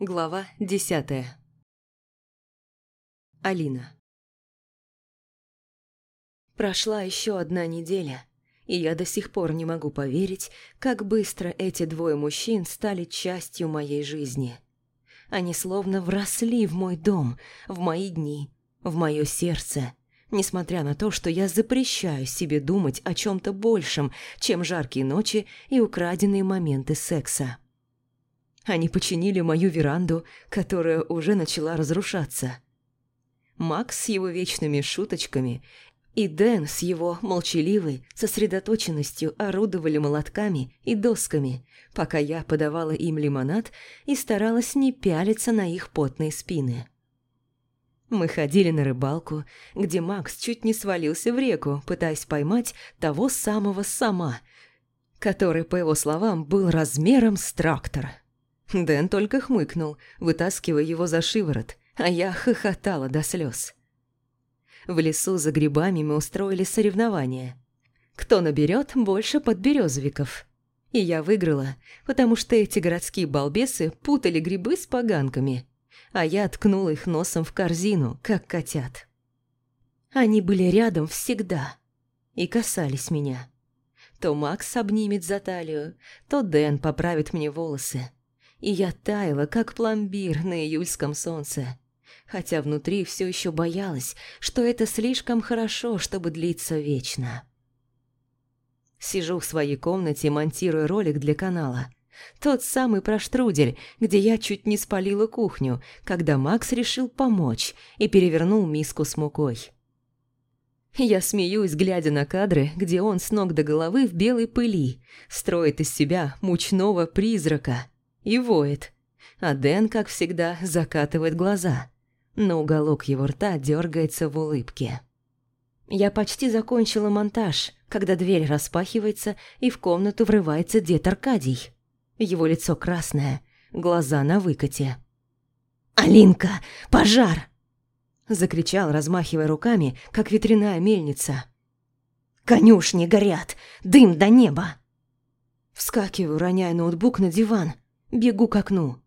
Глава десятая Алина Прошла еще одна неделя, и я до сих пор не могу поверить, как быстро эти двое мужчин стали частью моей жизни. Они словно вросли в мой дом, в мои дни, в мое сердце, несмотря на то, что я запрещаю себе думать о чем-то большем, чем жаркие ночи и украденные моменты секса. Они починили мою веранду, которая уже начала разрушаться. Макс с его вечными шуточками и Дэн с его молчаливой сосредоточенностью орудовали молотками и досками, пока я подавала им лимонад и старалась не пялиться на их потные спины. Мы ходили на рыбалку, где Макс чуть не свалился в реку, пытаясь поймать того самого сама, который, по его словам, был размером с трактор. Дэн только хмыкнул, вытаскивая его за шиворот, а я хохотала до слез. В лесу за грибами мы устроили соревнования. Кто наберет больше подберезовиков? И я выиграла, потому что эти городские балбесы путали грибы с поганками, а я ткнула их носом в корзину, как котят. Они были рядом всегда и касались меня. То Макс обнимет за талию, то Дэн поправит мне волосы и я таяла, как пломбир на июльском солнце. Хотя внутри все еще боялась, что это слишком хорошо, чтобы длиться вечно. Сижу в своей комнате, монтируя ролик для канала. Тот самый про штрудель, где я чуть не спалила кухню, когда Макс решил помочь и перевернул миску с мукой. Я смеюсь, глядя на кадры, где он с ног до головы в белой пыли строит из себя мучного призрака – и воет. А Дэн, как всегда, закатывает глаза. Но уголок его рта дергается в улыбке. Я почти закончила монтаж, когда дверь распахивается, и в комнату врывается дед Аркадий. Его лицо красное, глаза на выкате. «Алинка, пожар!» Закричал, размахивая руками, как ветряная мельница. «Конюшни горят! Дым до неба!» Вскакиваю, роняя ноутбук на диван. Бегу к окну.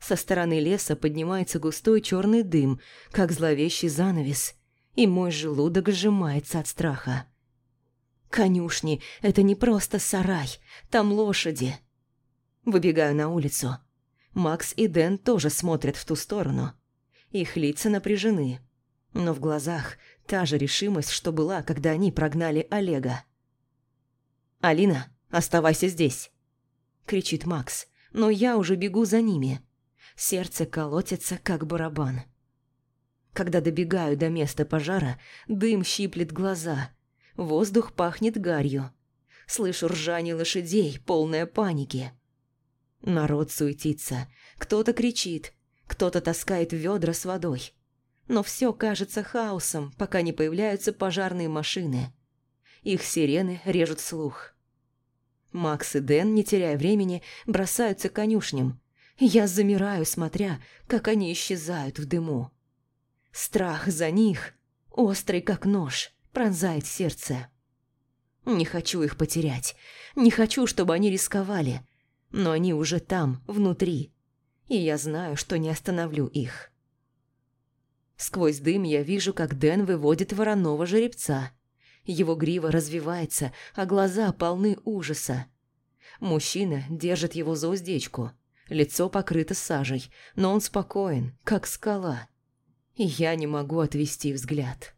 Со стороны леса поднимается густой черный дым, как зловещий занавес, и мой желудок сжимается от страха. Конюшни — это не просто сарай, там лошади. Выбегаю на улицу. Макс и Дэн тоже смотрят в ту сторону. Их лица напряжены, но в глазах та же решимость, что была, когда они прогнали Олега. «Алина, оставайся здесь!» — кричит Макс но я уже бегу за ними. Сердце колотится, как барабан. Когда добегаю до места пожара, дым щиплет глаза. Воздух пахнет гарью. Слышу ржание лошадей, полное паники. Народ суетится. Кто-то кричит, кто-то таскает ведра с водой. Но все кажется хаосом, пока не появляются пожарные машины. Их сирены режут слух. Макс и Дэн, не теряя времени, бросаются к конюшням. Я замираю, смотря, как они исчезают в дыму. Страх за них, острый как нож, пронзает сердце. Не хочу их потерять, не хочу, чтобы они рисковали, но они уже там, внутри, и я знаю, что не остановлю их. Сквозь дым я вижу, как Дэн выводит вороного жеребца – его грива развивается, а глаза полны ужаса. Мужчина держит его за уздечку. Лицо покрыто сажей, но он спокоен, как скала. Я не могу отвести взгляд.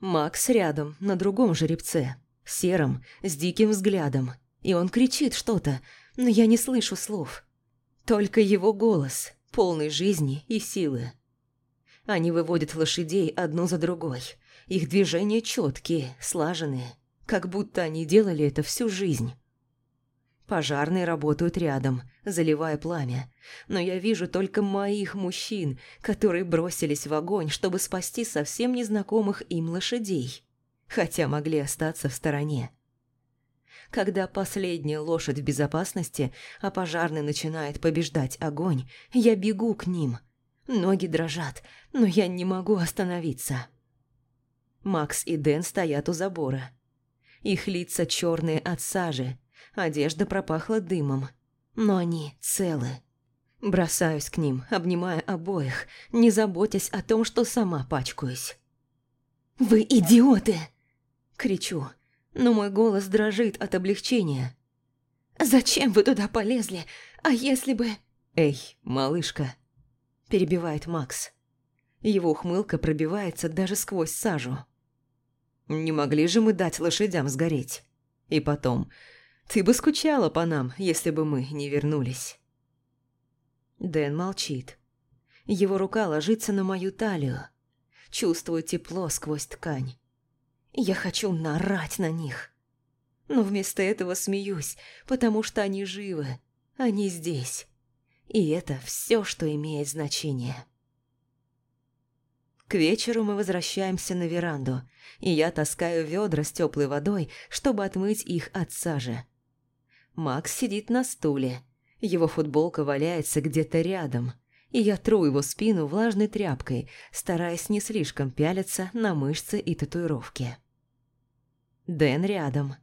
Макс рядом, на другом жеребце, сером, с диким взглядом. И он кричит что-то, но я не слышу слов. Только его голос, полный жизни и силы. Они выводят лошадей одну за другой – их движения четкие, слаженные, как будто они делали это всю жизнь. Пожарные работают рядом, заливая пламя, но я вижу только моих мужчин, которые бросились в огонь, чтобы спасти совсем незнакомых им лошадей, хотя могли остаться в стороне. Когда последняя лошадь в безопасности, а пожарный начинает побеждать огонь, я бегу к ним. Ноги дрожат, но я не могу остановиться. Макс и Дэн стоят у забора. Их лица черные от сажи, одежда пропахла дымом, но они целы. Бросаюсь к ним, обнимая обоих, не заботясь о том, что сама пачкаюсь. «Вы идиоты!» – кричу, но мой голос дрожит от облегчения. «Зачем вы туда полезли? А если бы...» «Эй, малышка!» – перебивает Макс. Его ухмылка пробивается даже сквозь сажу. «Не могли же мы дать лошадям сгореть? И потом, ты бы скучала по нам, если бы мы не вернулись». Дэн молчит. Его рука ложится на мою талию. Чувствую тепло сквозь ткань. Я хочу нарать на них. Но вместо этого смеюсь, потому что они живы. Они здесь. И это все, что имеет значение. К вечеру мы возвращаемся на веранду, и я таскаю ведра с теплой водой, чтобы отмыть их от сажи. Макс сидит на стуле, его футболка валяется где-то рядом, и я тру его спину влажной тряпкой, стараясь не слишком пялиться на мышцы и татуировки. Дэн рядом.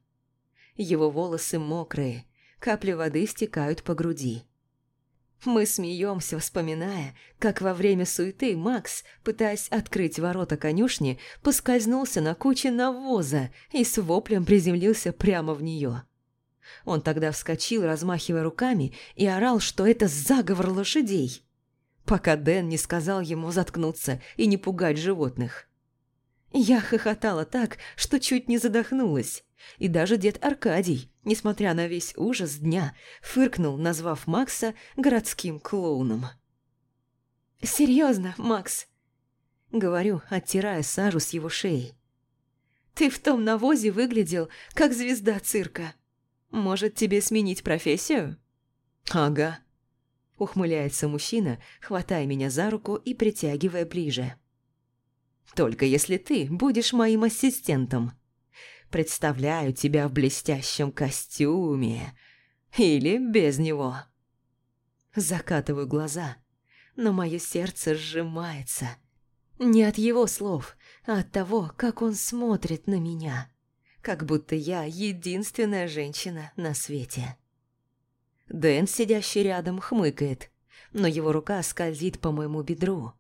Его волосы мокрые, капли воды стекают по груди. Мы смеемся, вспоминая, как во время суеты Макс, пытаясь открыть ворота конюшни, поскользнулся на куче навоза и с воплем приземлился прямо в нее. Он тогда вскочил, размахивая руками, и орал, что это заговор лошадей, пока Дэн не сказал ему заткнуться и не пугать животных. Я хохотала так, что чуть не задохнулась, и даже дед Аркадий, несмотря на весь ужас дня, фыркнул, назвав Макса городским клоуном. «Серьезно, Макс?» — говорю, оттирая сажу с его шеи. «Ты в том навозе выглядел, как звезда цирка». Может, тебе сменить профессию?» «Ага», – ухмыляется мужчина, хватая меня за руку и притягивая ближе. «Только если ты будешь моим ассистентом. Представляю тебя в блестящем костюме. Или без него». Закатываю глаза, но мое сердце сжимается. Не от его слов, а от того, как он смотрит на меня как будто я единственная женщина на свете. Дэн, сидящий рядом, хмыкает, но его рука скользит по моему бедру.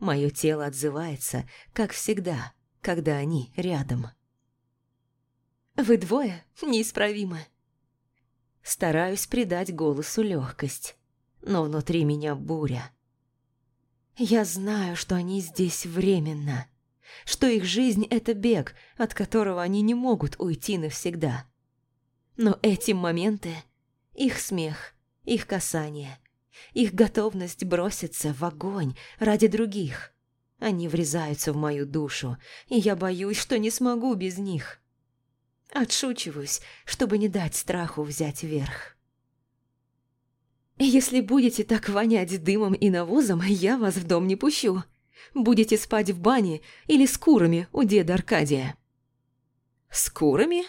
Мое тело отзывается, как всегда, когда они рядом. «Вы двое неисправимы». Стараюсь придать голосу легкость, но внутри меня буря. Я знаю, что они здесь временно – что их жизнь – это бег, от которого они не могут уйти навсегда. Но эти моменты, их смех, их касание, их готовность броситься в огонь ради других, они врезаются в мою душу, и я боюсь, что не смогу без них. Отшучиваюсь, чтобы не дать страху взять верх. «Если будете так вонять дымом и навозом, я вас в дом не пущу», будете спать в бане или с курами у деда Аркадия». «С курами?»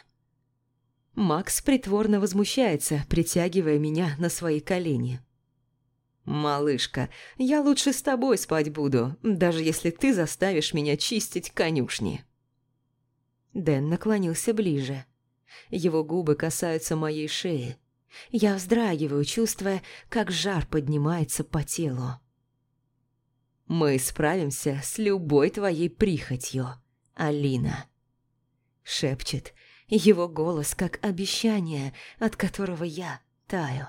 Макс притворно возмущается, притягивая меня на свои колени. «Малышка, я лучше с тобой спать буду, даже если ты заставишь меня чистить конюшни». Дэн наклонился ближе. Его губы касаются моей шеи. Я вздрагиваю, чувствуя, как жар поднимается по телу. Мы справимся с любой твоей прихотью, Алина. Шепчет его голос, как обещание, от которого я таю.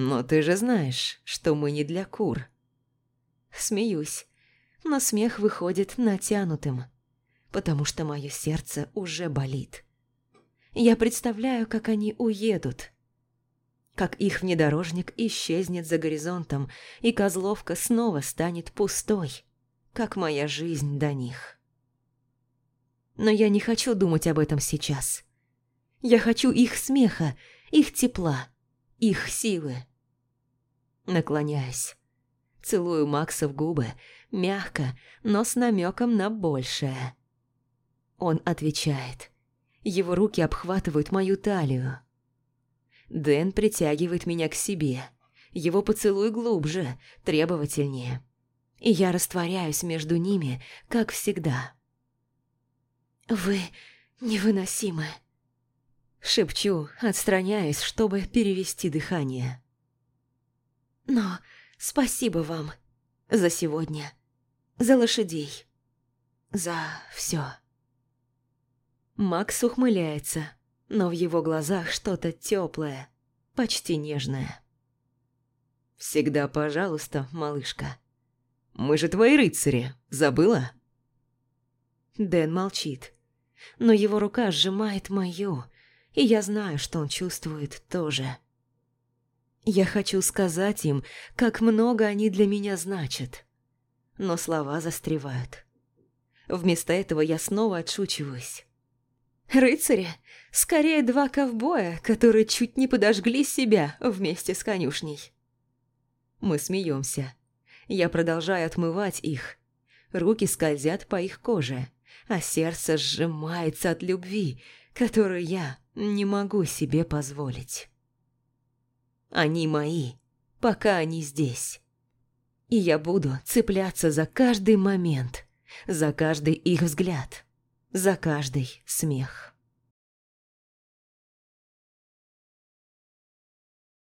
Но ты же знаешь, что мы не для кур. Смеюсь, но смех выходит натянутым, потому что мое сердце уже болит. Я представляю, как они уедут, как их внедорожник исчезнет за горизонтом, и Козловка снова станет пустой, как моя жизнь до них. Но я не хочу думать об этом сейчас. Я хочу их смеха, их тепла, их силы. Наклоняюсь, целую Макса в губы, мягко, но с намеком на большее. Он отвечает. Его руки обхватывают мою талию. Дэн притягивает меня к себе. Его поцелуй глубже, требовательнее. И я растворяюсь между ними, как всегда. «Вы невыносимы», — шепчу, отстраняясь, чтобы перевести дыхание. Но спасибо вам за сегодня, за лошадей, за все. Макс ухмыляется, но в его глазах что-то теплое, почти нежное. «Всегда пожалуйста, малышка. Мы же твои рыцари, забыла?» Дэн молчит, но его рука сжимает мою, и я знаю, что он чувствует тоже. Я хочу сказать им, как много они для меня значат, но слова застревают. Вместо этого я снова отшучиваюсь. Рыцари – скорее два ковбоя, которые чуть не подожгли себя вместе с конюшней. Мы смеемся. Я продолжаю отмывать их. Руки скользят по их коже, а сердце сжимается от любви, которую я не могу себе позволить. Они мои, пока они здесь. И я буду цепляться за каждый момент, за каждый их взгляд – за каждый смех.